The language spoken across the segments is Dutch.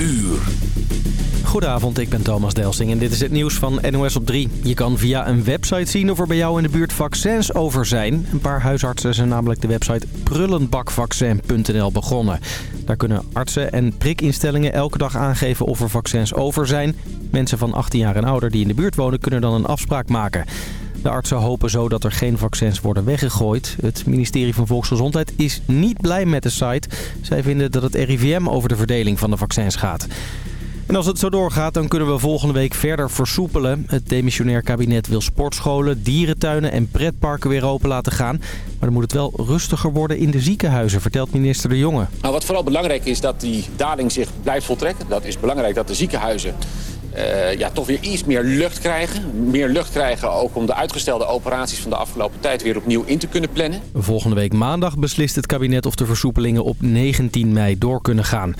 uur. Goedenavond, ik ben Thomas Delsing en dit is het nieuws van NOS op 3. Je kan via een website zien of er bij jou in de buurt vaccins over zijn. Een paar huisartsen zijn namelijk de website prullenbakvaccin.nl begonnen. Daar kunnen artsen en prikinstellingen elke dag aangeven of er vaccins over zijn. Mensen van 18 jaar en ouder die in de buurt wonen kunnen dan een afspraak maken. De artsen hopen zo dat er geen vaccins worden weggegooid. Het ministerie van Volksgezondheid is niet blij met de site. Zij vinden dat het RIVM over de verdeling van de vaccins gaat. En als het zo doorgaat, dan kunnen we volgende week verder versoepelen. Het demissionair kabinet wil sportscholen, dierentuinen en pretparken weer open laten gaan. Maar dan moet het wel rustiger worden in de ziekenhuizen, vertelt minister De Jonge. Nou, wat vooral belangrijk is dat die daling zich blijft voltrekken. Dat is belangrijk dat de ziekenhuizen uh, ja, toch weer iets meer lucht krijgen. Meer lucht krijgen ook om de uitgestelde operaties van de afgelopen tijd weer opnieuw in te kunnen plannen. Volgende week maandag beslist het kabinet of de versoepelingen op 19 mei door kunnen gaan.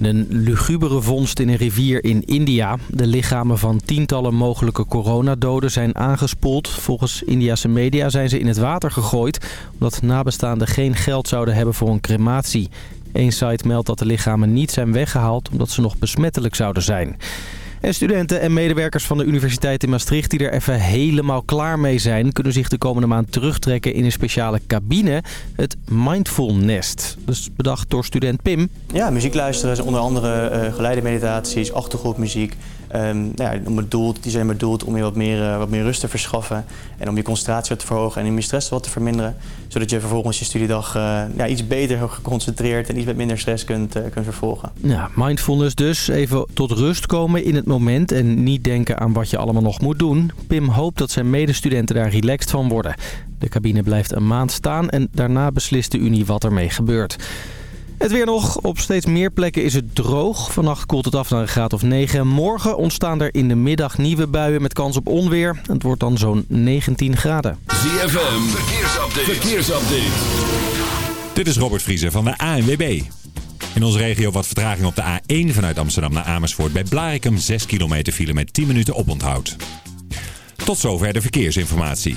Een lugubere vondst in een rivier in India. De lichamen van tientallen mogelijke coronadoden zijn aangespoeld. Volgens Indiase media zijn ze in het water gegooid... omdat nabestaanden geen geld zouden hebben voor een crematie. Eén site meldt dat de lichamen niet zijn weggehaald... omdat ze nog besmettelijk zouden zijn. En studenten en medewerkers van de Universiteit in Maastricht die er even helemaal klaar mee zijn... kunnen zich de komende maand terugtrekken in een speciale cabine, het Mindful Nest. Dus bedacht door student Pim. Ja, muziek luisteren, onder andere uh, geleide meditaties, achtergrondmuziek... Um, nou ja, bedoeld, die zijn bedoeld om je wat meer, uh, wat meer rust te verschaffen en om je concentratie wat te verhogen en om je stress wat te verminderen. Zodat je vervolgens je studiedag uh, ja, iets beter geconcentreerd en iets met minder stress kunt, uh, kunt vervolgen. Ja, mindfulness dus. Even tot rust komen in het moment en niet denken aan wat je allemaal nog moet doen. Pim hoopt dat zijn medestudenten daar relaxed van worden. De cabine blijft een maand staan en daarna beslist de Unie wat ermee gebeurt. Het weer nog. Op steeds meer plekken is het droog. Vannacht koelt het af naar een graad of 9. Morgen ontstaan er in de middag nieuwe buien met kans op onweer. Het wordt dan zo'n 19 graden. ZFM, verkeersupdate. verkeersupdate. Dit is Robert Vriezer van de ANWB. In onze regio wat vertraging op de A1 vanuit Amsterdam naar Amersfoort. Bij Blarikum 6 kilometer file met 10 minuten oponthoud. Tot zover de verkeersinformatie.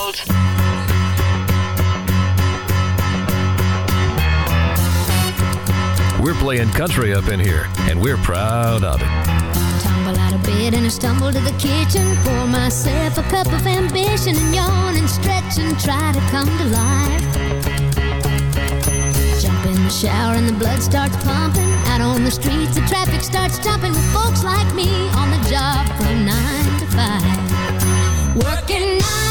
Playing country up in here, and we're proud of it. Tumble out of bed and I stumble to the kitchen. Pour myself a cup of ambition and yawn and stretch and try to come to life. Jump in the shower and the blood starts pumping. Out on the streets, the traffic starts jumping with folks like me on the job from nine to five. Working nine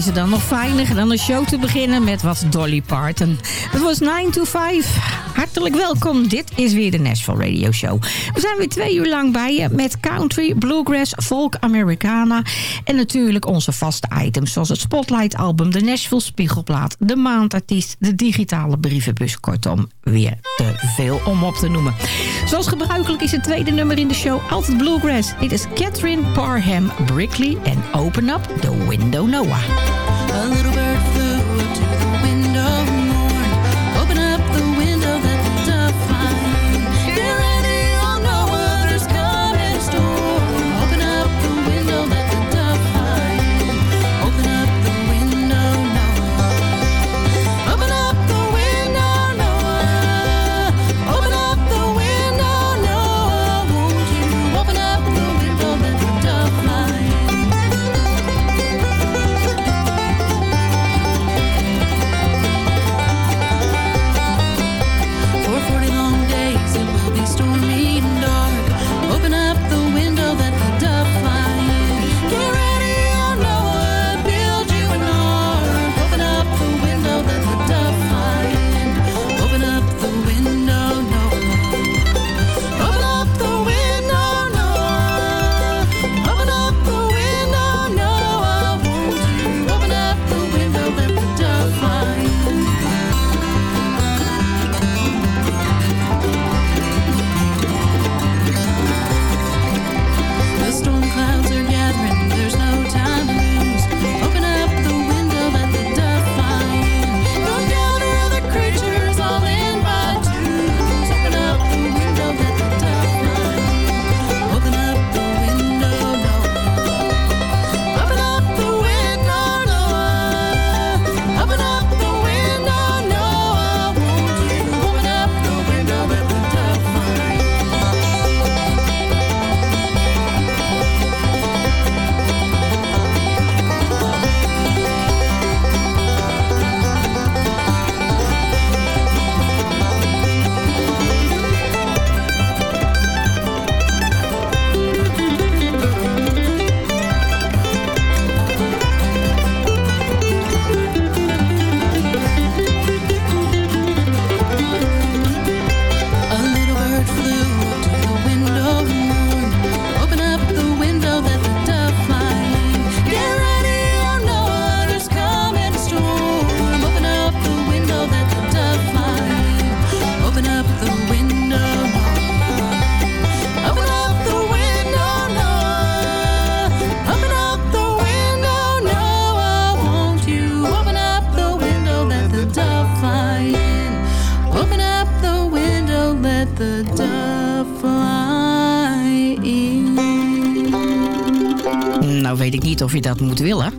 Is er dan nog fijner dan een show te beginnen met wat Dolly Parton. Het was 9 to 5. Hartelijk welkom. Dit is weer de Nashville Radio Show. We zijn weer twee uur lang bij je met country, bluegrass, folk, Americana. En natuurlijk onze vaste items zoals het Spotlight album, de Nashville Spiegelplaat, de maandartiest, de digitale brievenbus. Kortom, weer te veel om op te noemen. Zoals gebruikelijk is het tweede nummer in de show altijd bluegrass. Dit is Catherine Parham Brickley en Open Up the Window Noah. A little bird Nou weet ik niet of je dat moet willen.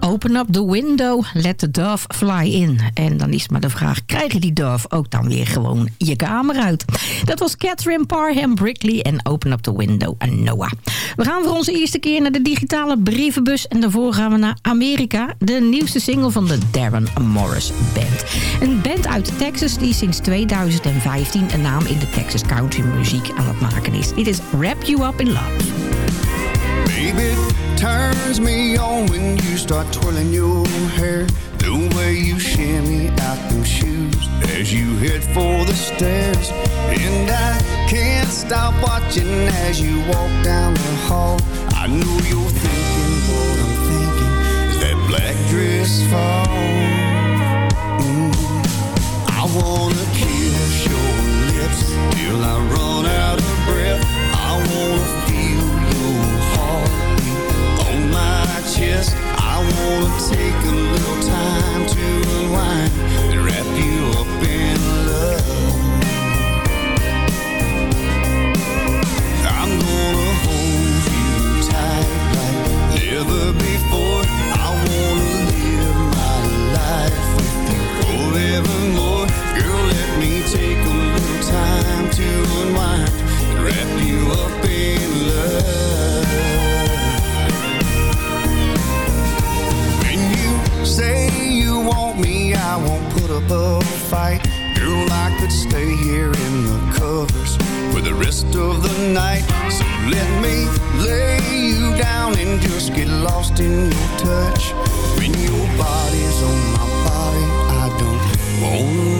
Open up the window, let the dove fly in. En dan is maar de vraag, krijg je die dove ook dan weer gewoon je kamer uit? Dat was Catherine Parham Brickley en Open up the window en Noah. We gaan voor onze eerste keer naar de digitale brievenbus. En daarvoor gaan we naar Amerika. De nieuwste single van de Darren Morris Band. Een band uit Texas die sinds 2015 een naam in de Texas country muziek aan het maken is. Dit is Wrap You Up in Love. Baby, turns me on when you start twirling your hair. The way you shimmy out them shoes as you head for the stairs. And I can't stop watching as you walk down the hall. I know you're thinking what I'm thinking. Is that black dress fall? Mm. I wanna kiss your lips till I run out of breath. I wanna I wanna take a little time to unwind and wrap you up in love. I'm gonna hold you tight like never before. I wanna live my life with you. Girl, let me take a little time to unwind and wrap you up in love. Want me, I won't put up a fight. Girl, I could stay here in the covers for the rest of the night. So let me lay you down and just get lost in your touch. When your body's on my body, I don't wanna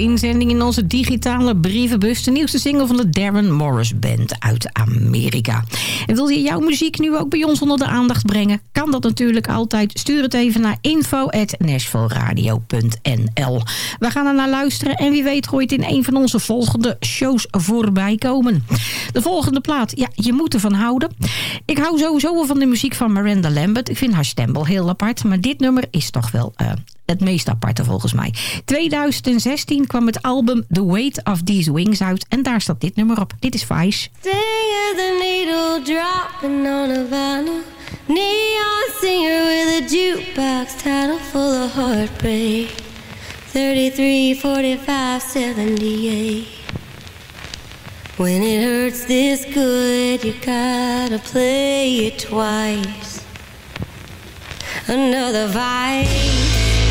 inzending in onze digitale brievenbus. De nieuwste single van de Darren Morris Band uit Amerika. En wil je jouw muziek nu ook bij ons onder de aandacht brengen? Kan dat natuurlijk altijd. Stuur het even naar info.nashvilleradio.nl We gaan er naar luisteren en wie weet gooit in een van onze volgende shows voorbij komen. De volgende plaat, ja, je moet ervan houden. Ik hou sowieso wel van de muziek van Miranda Lambert. Ik vind haar stem wel heel apart, maar dit nummer is toch wel... eh, het meest aparte volgens mij. 2016 kwam het album The Weight of These Wings uit. En daar staat dit nummer op. Dit is Vice. Sting the needle dropping on a vinyl. Neon singer with a jukebox title full of heartbreak. 33, 45, 78. When it hurts this good, you gotta play it twice. Another vice.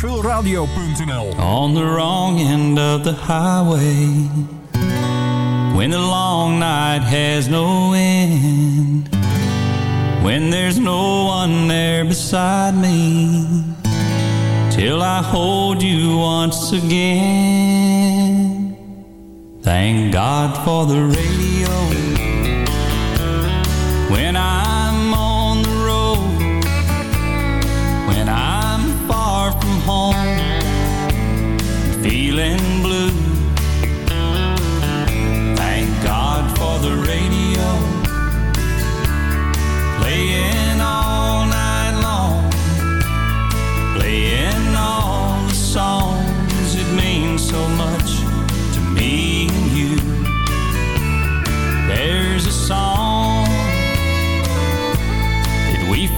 nashvilleradio.nl on the wrong end of the highway when the long night has no end when there's no one there beside me till I hold you once again. Thank God for the radio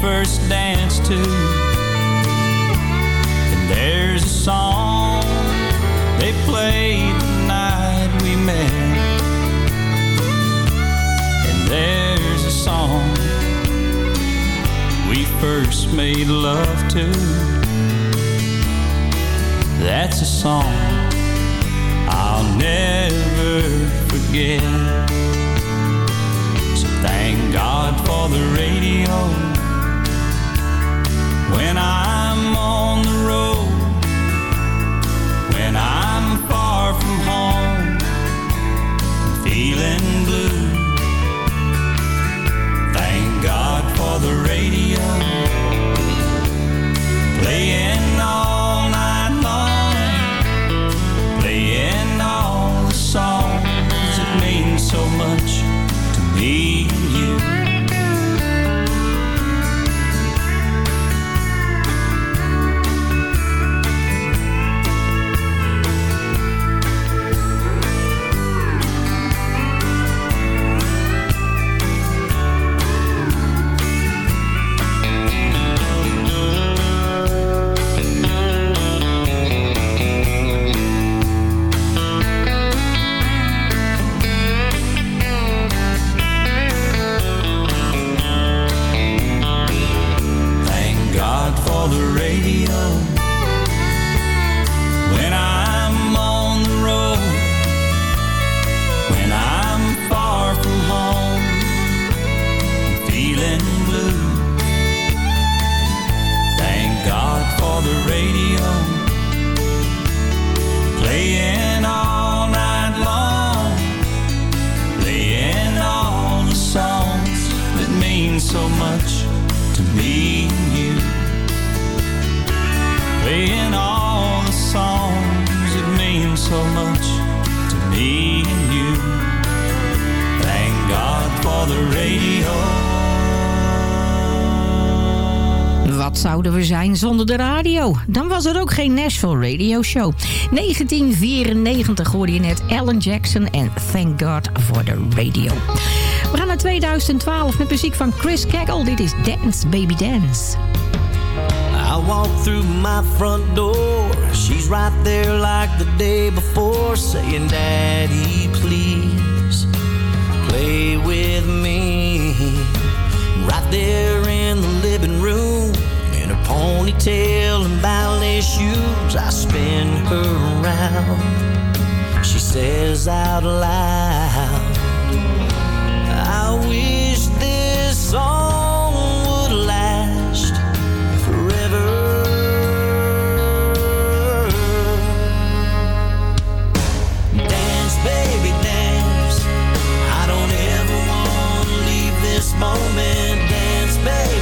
first danced to, and there's a song they played the night we met. And there's a song we first made love to. That's a song I'll never forget. So thank God for the radio when I zouden we zijn zonder de radio? Dan was er ook geen Nashville Radio Show. 1994 hoorde je net Alan Jackson en Thank God for the Radio. We gaan naar 2012 met muziek van Chris Kegel. Dit is Dance Baby Dance. I walk through my front door. She's right there like the day before, saying, Daddy, please play with me. Right there in the living room, ponytail and ballet shoes, I spin her around. She says out loud, I wish this song would last forever. Dance, baby, dance. I don't ever want to leave this moment. Dance, baby,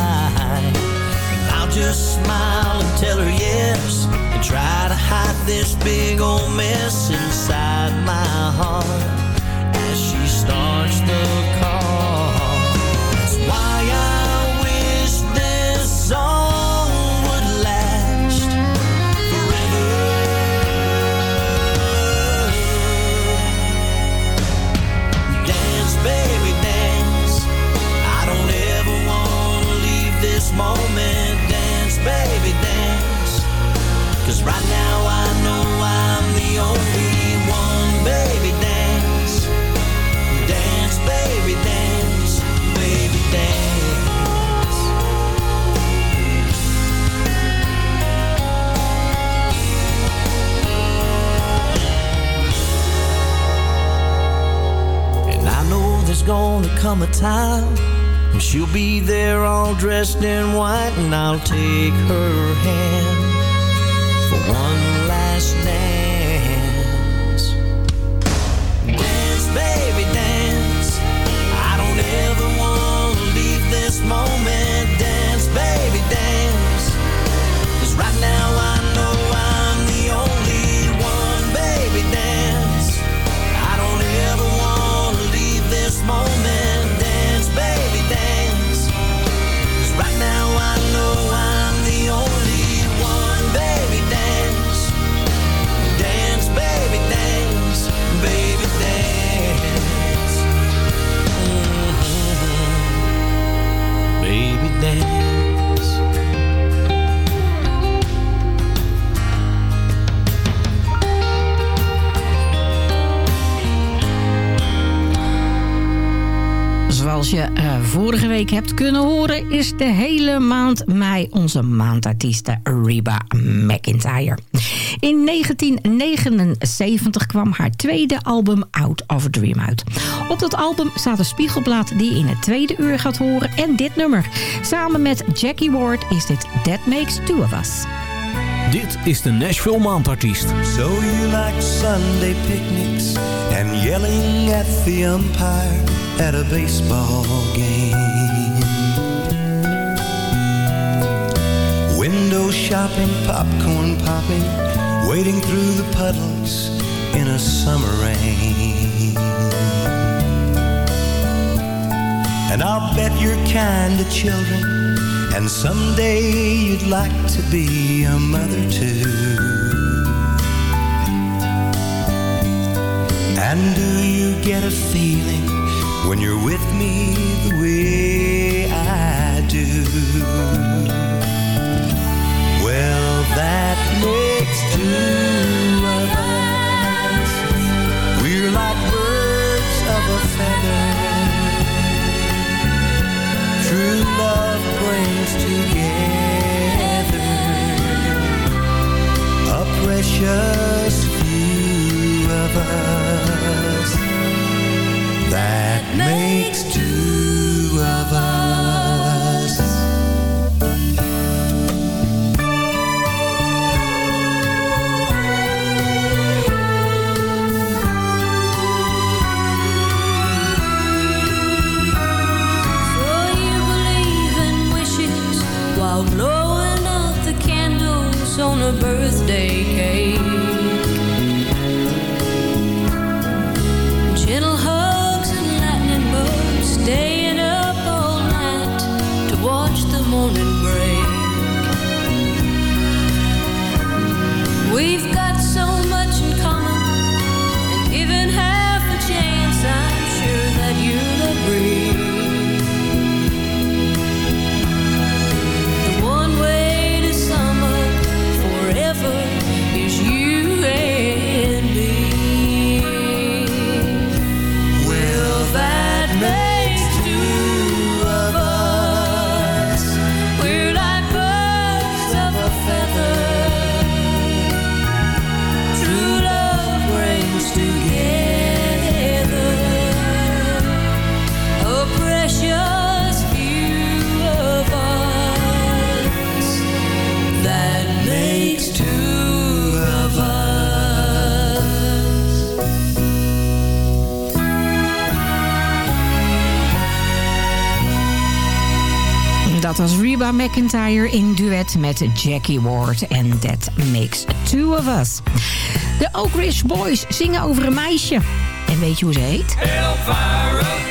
Just smile and tell her yes and try to hide this big old mess inside my heart as she starts the car. Come a time she'll be there all dressed in white, and I'll take her hand for one Zoals je eh, vorige week hebt kunnen horen... is de hele maand mei onze maandartieste Reba McIntyre. In 1979 kwam haar tweede album Out of Dream uit. Op dat album staat een spiegelblad die je in het tweede uur gaat horen... en dit nummer. Samen met Jackie Ward is dit That Makes Two of Us. Dit is de Nashville Maandartiest. So you like Sunday picnics and yelling at the umpire at a baseball game. Window shopping, popcorn popping, wading through the puddles in a summer rain. And I'll bet you're kind to children, and someday you'd like to be a mother too. And do you get a feeling when you're with me the way I do? Well, that makes two of us. We're like birds of a feather. True love brings together a precious few of us. That makes two of us. In duet met Jackie Ward. En That Makes Two of Us. De Oak Ridge Boys zingen over een meisje. En weet je hoe ze heet? Elvira.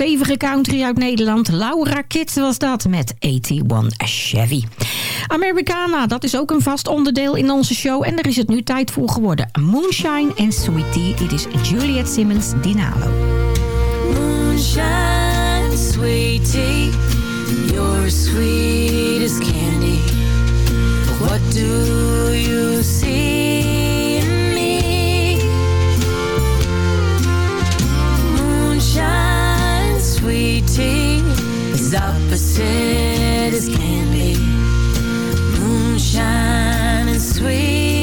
Stevige country uit Nederland. Laura Kitt was dat met 81 Chevy. Americana, dat is ook een vast onderdeel in onze show. En er is het nu tijd voor geworden. Moonshine en Sweetie. Dit is Juliet Simmons Dinalo. Moonshine, sweetie, candy. What do you see sweetie, as opposite as can be. Moonshine and sweetie.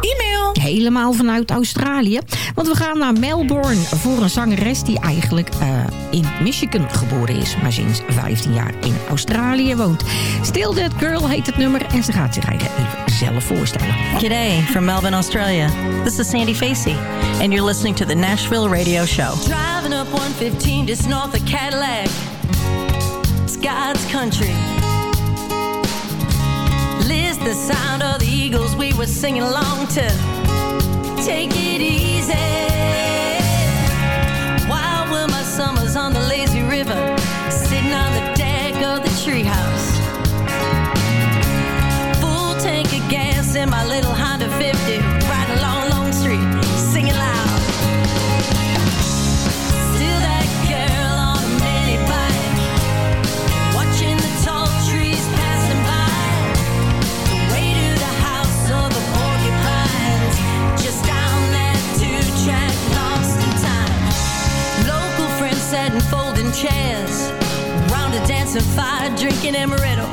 E-mail. Helemaal vanuit Australië. Want we gaan naar Melbourne voor een zangeres die eigenlijk eh, in Michigan geboren is. Maar sinds 15 jaar in Australië woont. Still That Girl heet het nummer en ze gaat zich eigenlijk even zelf voorstellen. G'day from Melbourne, Australia. This is Sandy Facey, and you're listening to the Nashville Radio Show. Driving up 115 just north of Cadillac. It's God's country. List the sound of the Eagles we were singing along to. Take it easy. Wild were my summers on the lazy river, sitting on the deck of the treehouse. Full tank of gas in my little Honda 50, chairs, round the dancing fire, drinking amaretto.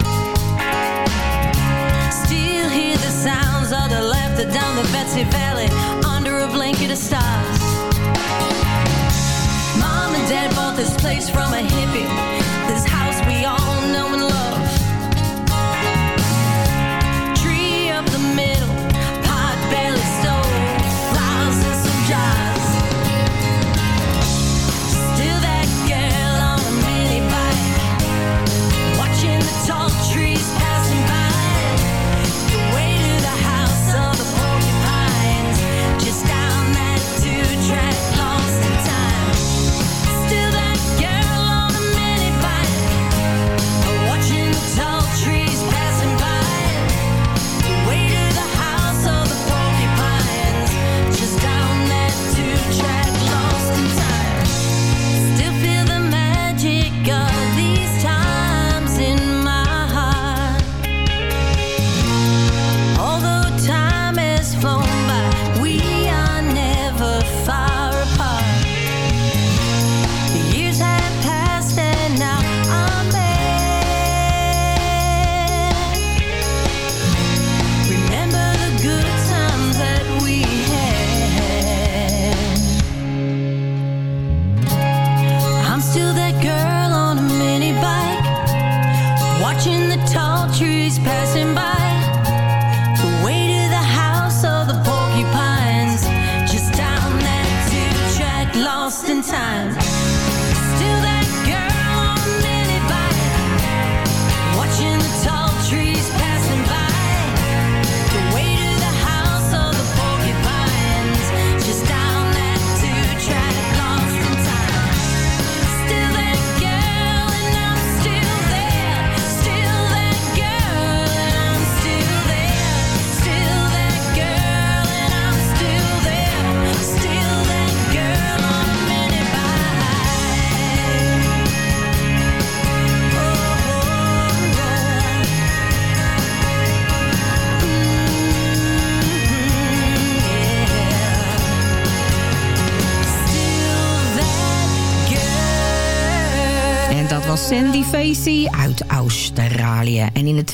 Still hear the sounds of the laughter down the Betsy Valley under a blanket of stars. Mom and Dad bought this place from a hippie.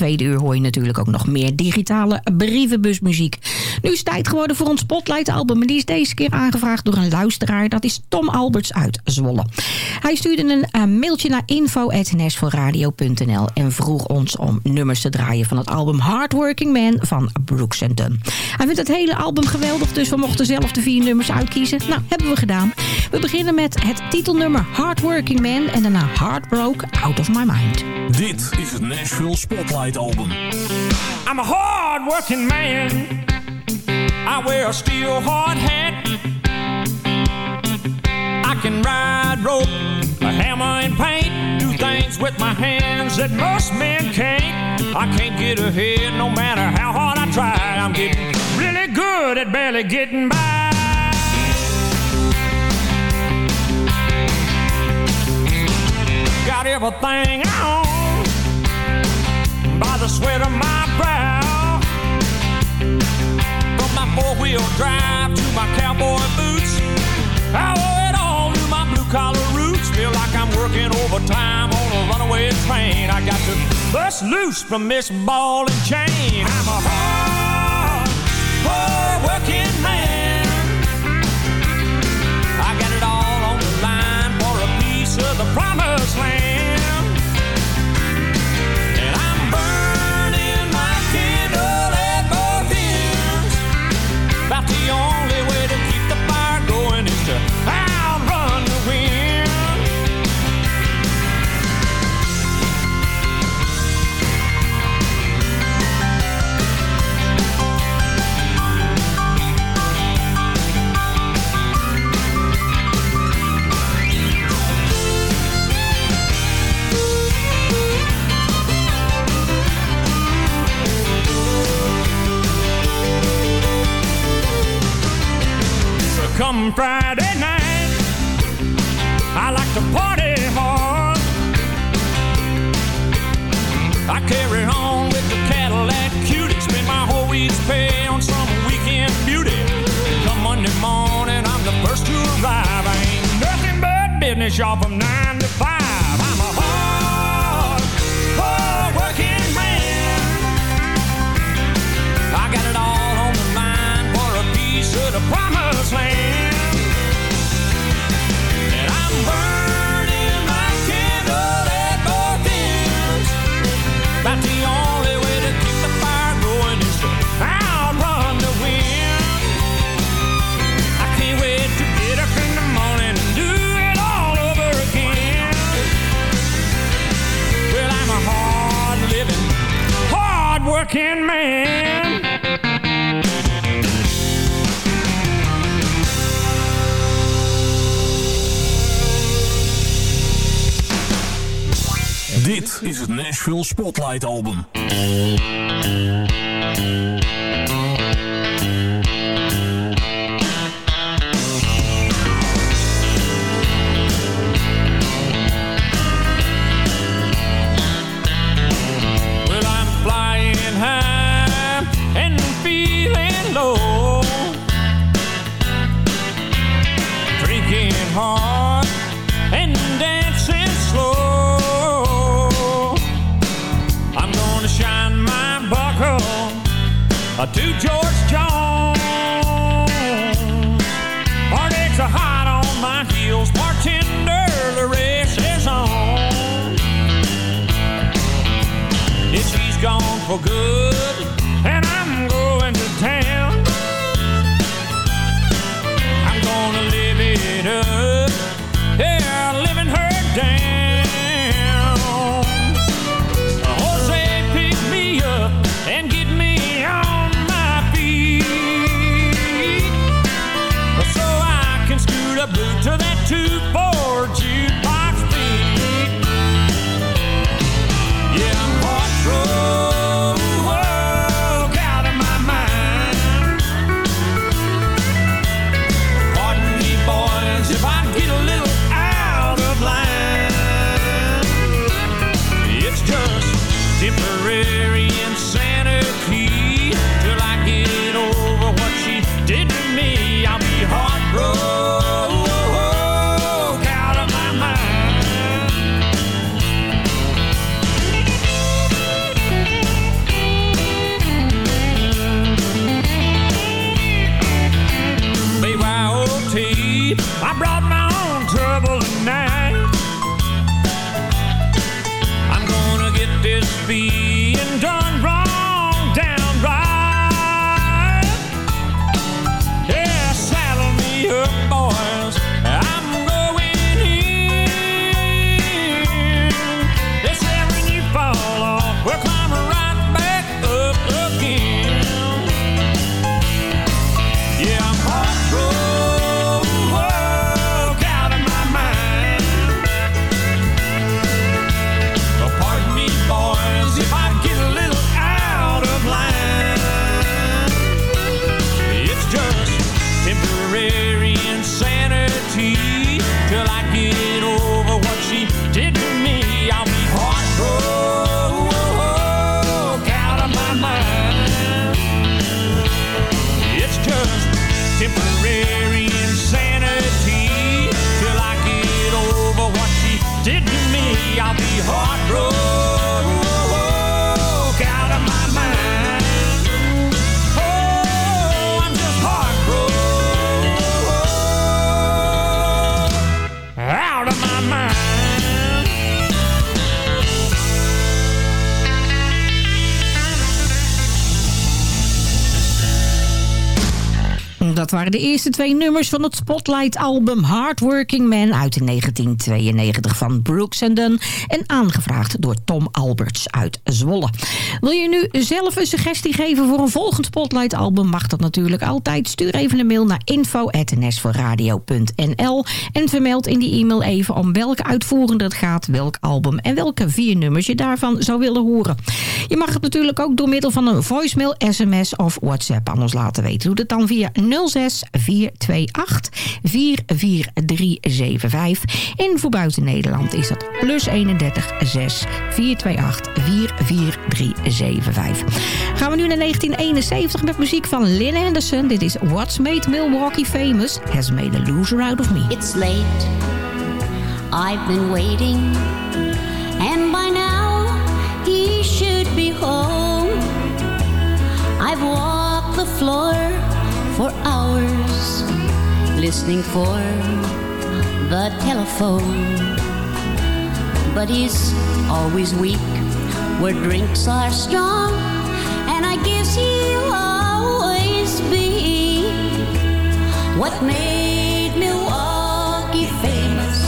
trade hoor je natuurlijk ook nog meer digitale brievenbusmuziek. Nu is het tijd geworden voor ons Spotlight-album. En die is deze keer aangevraagd door een luisteraar. Dat is Tom Alberts uit Zwolle. Hij stuurde een eh, mailtje naar info.nashvilleradio.nl en vroeg ons om nummers te draaien van het album Hardworking Man van Brooks Dunn. Hij vindt het hele album geweldig, dus we mochten zelf de vier nummers uitkiezen. Nou, hebben we gedaan. We beginnen met het titelnummer Hardworking Man en daarna Heartbroke Out of My Mind. Dit is het Nashville Spotlight Album. I'm a hard working man. I wear a steel hard hat. I can ride rope, a hammer and paint. Do things with my hands that most men can't. I can't get ahead no matter how hard I try. I'm getting really good at barely getting by. Got everything I own by the sweat of my brow. From my four-wheel drive to my cowboy boots, I owe it all to my blue-collar roots. Feel like I'm working overtime on a runaway train. I got to bust loose from this ball and chain. I'm a hard, hard-working man. I got it all on the line for a piece of the promised Friday night, I like to party hard. I carry on with the Cadillac cutie, spend my whole week's pay on some weekend beauty. Come Monday morning, I'm the first to arrive. I ain't nothing but business, y'all, from nine man. Dit is het Nashville Spotlight Album. to George. Twee nummers van het Spotlight-album Hardworking Man uit 1992 van Brooks Dunn en aangevraagd door Tom Alberts uit Zwolle. Wil je nu zelf een suggestie geven voor een volgend Spotlight-album? Mag dat natuurlijk altijd. Stuur even een mail naar info.nsvoorradio.nl en vermeld in die e-mail even om welke uitvoerende het gaat, welk album en welke vier nummers je daarvan zou willen horen. Je mag het natuurlijk ook door middel van een voicemail, sms of WhatsApp aan ons laten weten. Doe dat dan via 06 428 44375. En voor buiten Nederland is dat plus 31 6 428 44375. Gaan we nu naar 1971 met muziek van Lynn Anderson. Dit is What's Made Milwaukee Famous Has Made a Loser Out of Me. It's late. I've been waiting. And by now, he should be home. I've walked the floor listening for the telephone. But he's always weak where drinks are strong. And I guess he'll always be what made Milwaukee famous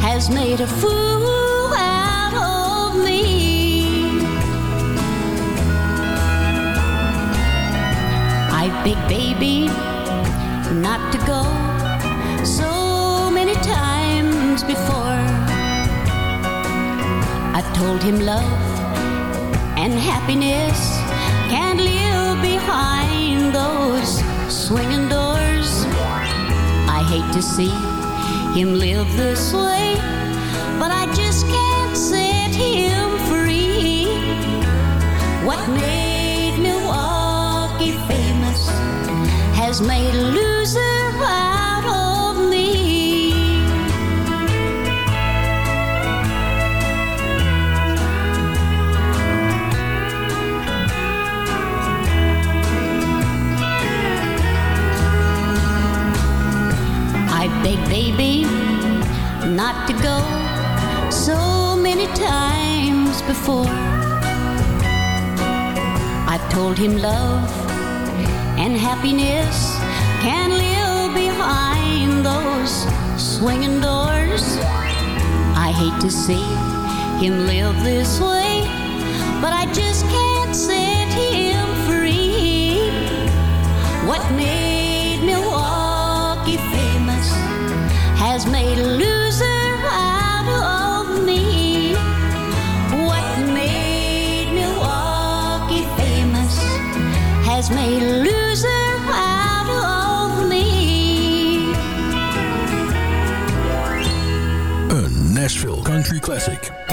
has made a fool out of me. I begged baby not to go so many times before. I told him love and happiness can't live behind those swinging doors. I hate to see him live this way, but I just can't set him free. What has made a loser out of me. I begged baby not to go so many times before. I've told him love and happiness can live behind those swinging doors. I hate to see him live this way, but I just can't set him free. What made Milwaukee famous has made a loser Classic.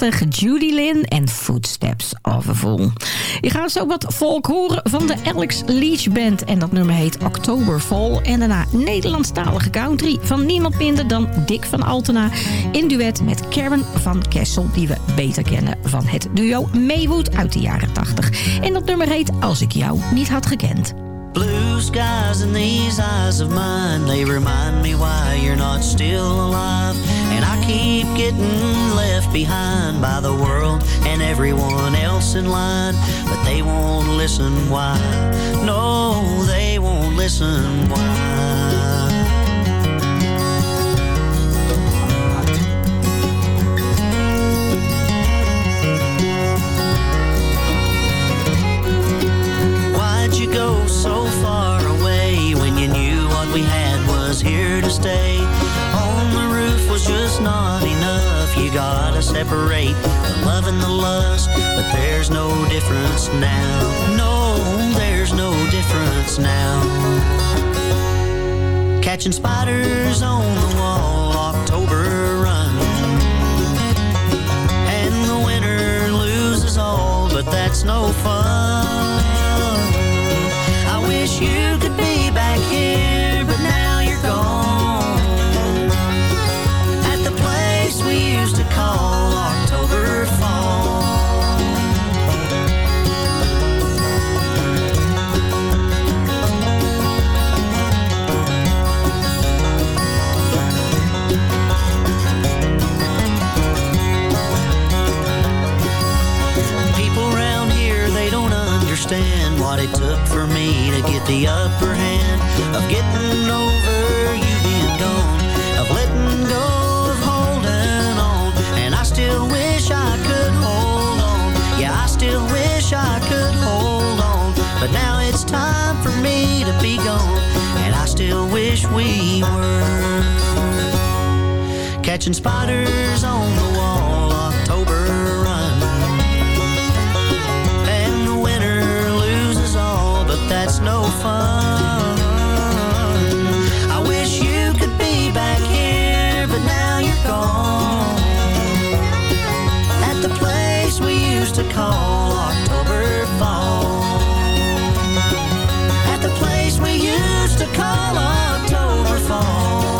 1962, Judy Lynn en Footsteps of a Fool. Je gaat zo wat volk horen van de Alex Leach Band. En dat nummer heet Oktoberval. En daarna Nederlandstalige country van niemand minder dan Dick van Altena. In duet met Karen van Kessel, die we beter kennen van het duo Maywood uit de jaren 80. En dat nummer heet Als ik jou niet had gekend. Skies in these eyes of mine, they remind me why you're not still alive. And I keep getting left behind by the world and everyone else in line. But they won't listen why. No, they won't listen why. Why'd we had was here to stay. On the roof was just not enough. You gotta separate the love and the lust, but there's no difference now. No, there's no difference now. Catching spiders on the wall, October get the upper hand of getting over you being gone, of letting go of holding on. And I still wish I could hold on. Yeah, I still wish I could hold on. But now it's time for me to be gone. And I still wish we were catching spiders on the wall, to call October Fall. At the place we used to call October Fall.